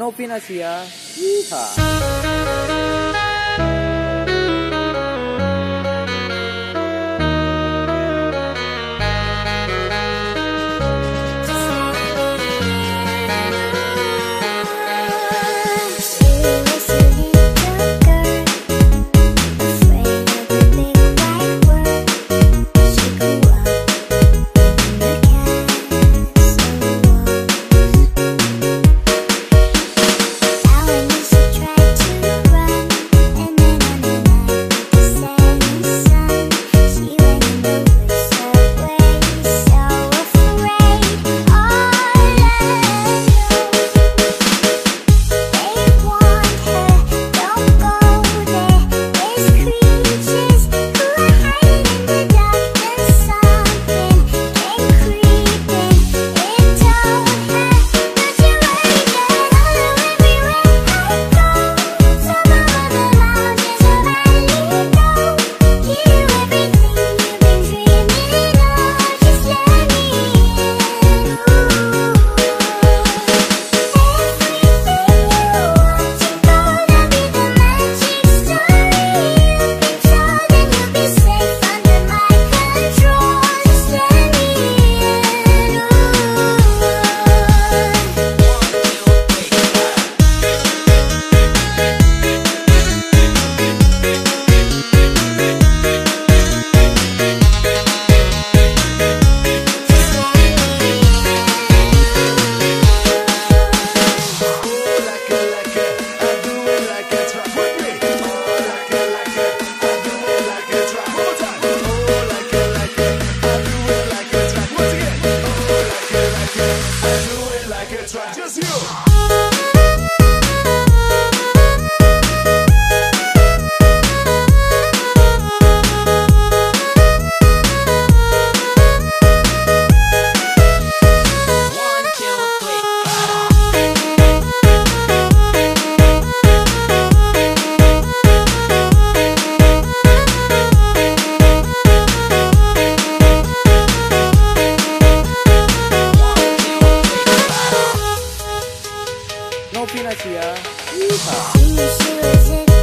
Novinasia. Yeehaw. like a track, just you. Novi Nasia. Yeehaw.